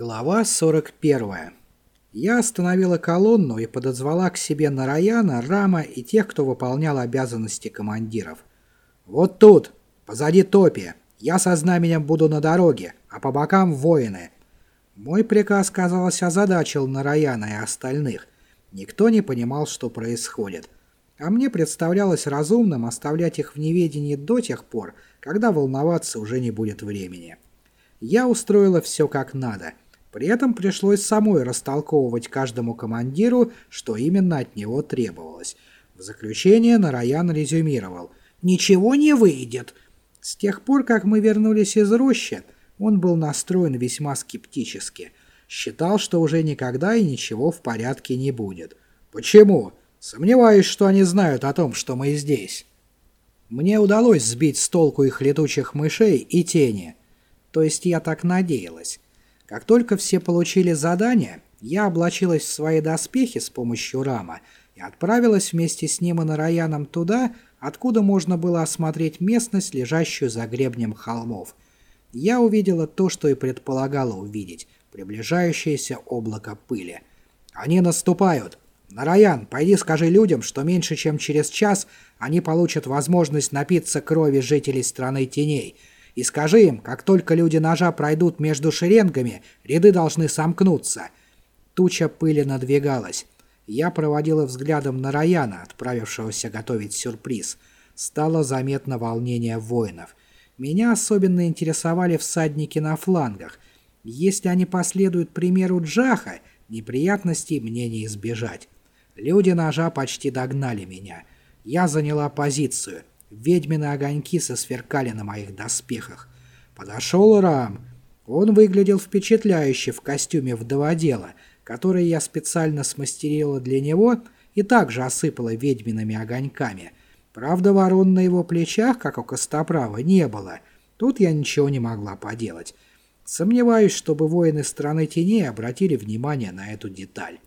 Глава 41. Я остановила колонну и подозвала к себе Нараяна, Рама и тех, кто выполнял обязанности командиров. «Вот тут, позади топи. Я со знаменем буду на дороге, а по бокам воины». Мой приказ, казалось, озадачил Нараяна и остальных. Никто не понимал, что происходит. А мне представлялось разумным оставлять их в неведении до тех пор, когда волноваться уже не будет времени. Я устроила все как надо. При этом пришлось самой растолковывать каждому командиру, что именно от него требовалось. В заключение Нараян резюмировал. «Ничего не выйдет!» С тех пор, как мы вернулись из рощи, он был настроен весьма скептически. Считал, что уже никогда и ничего в порядке не будет. «Почему? Сомневаюсь, что они знают о том, что мы здесь». Мне удалось сбить с толку их летучих мышей и тени. То есть я так надеялась. Как только все получили задание, я облачилась в свои доспехи с помощью рама и отправилась вместе с ним и Нараяном туда, откуда можно было осмотреть местность, лежащую за гребнем холмов. Я увидела то, что и предполагала увидеть — приближающееся облако пыли. «Они наступают!» «Нараян, пойди скажи людям, что меньше чем через час они получат возможность напиться крови жителей страны теней», и скажи им, как только люди ножа пройдут между шеренгами, ряды должны сомкнуться. Туча пыли надвигалась. Я проводила взглядом на Раяна, отправившегося готовить сюрприз. Стало заметно волнение воинов. Меня особенно интересовали всадники на флангах. Если они последуют примеру Джаха, неприятностей мне не избежать. Люди ножа почти догнали меня. Я заняла позицию. Ведьмины огоньки сосверкали на моих доспехах. Подошел Рам. Он выглядел впечатляюще в костюме вдоводела, который я специально смастерила для него и также осыпала ведьмиными огоньками. Правда, ворон на его плечах, как у Костоправа, не было. Тут я ничего не могла поделать. Сомневаюсь, чтобы воины страны теней обратили внимание на эту деталь.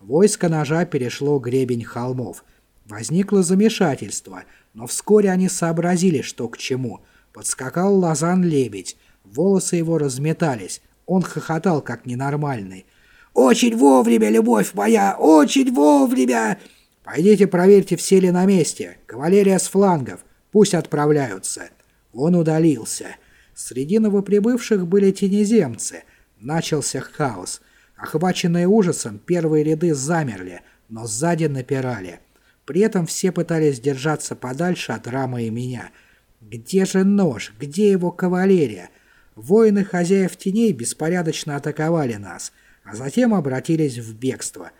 Войско ножа перешло гребень холмов. Возникло замешательство — но вскоре они сообразили, что к чему. Подскакал Лазан-лебедь. Волосы его разметались. Он хохотал, как ненормальный. «Очень вовремя, любовь моя! Очень вовремя!» «Пойдите проверьте, все ли на месте. Кавалерия с флангов. Пусть отправляются». Он удалился. Среди новоприбывших были тенеземцы. Начался хаос. Охваченные ужасом, первые ряды замерли, но сзади напирали. При этом все пытались держаться подальше от Рама и меня. Где же нож? Где его кавалерия? Воины хозяев теней беспорядочно атаковали нас, а затем обратились в бегство.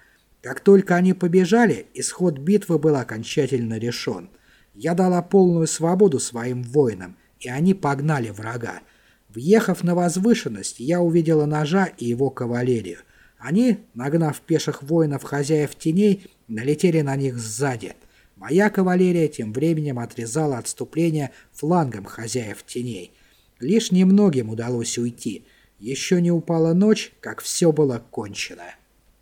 Как только они побежали, исход битвы был окончательно решен. Я дала полную свободу своим воинам, и они погнали врага. Въехав на возвышенность, я увидела ножа и его кавалерию. Они, нагнав пеших воинов хозяев теней, налетели на них сзади. Моя кавалерия тем временем отрезала отступление флангом хозяев теней. Лишь немногим удалось уйти. Еще не упала ночь, как все было кончено.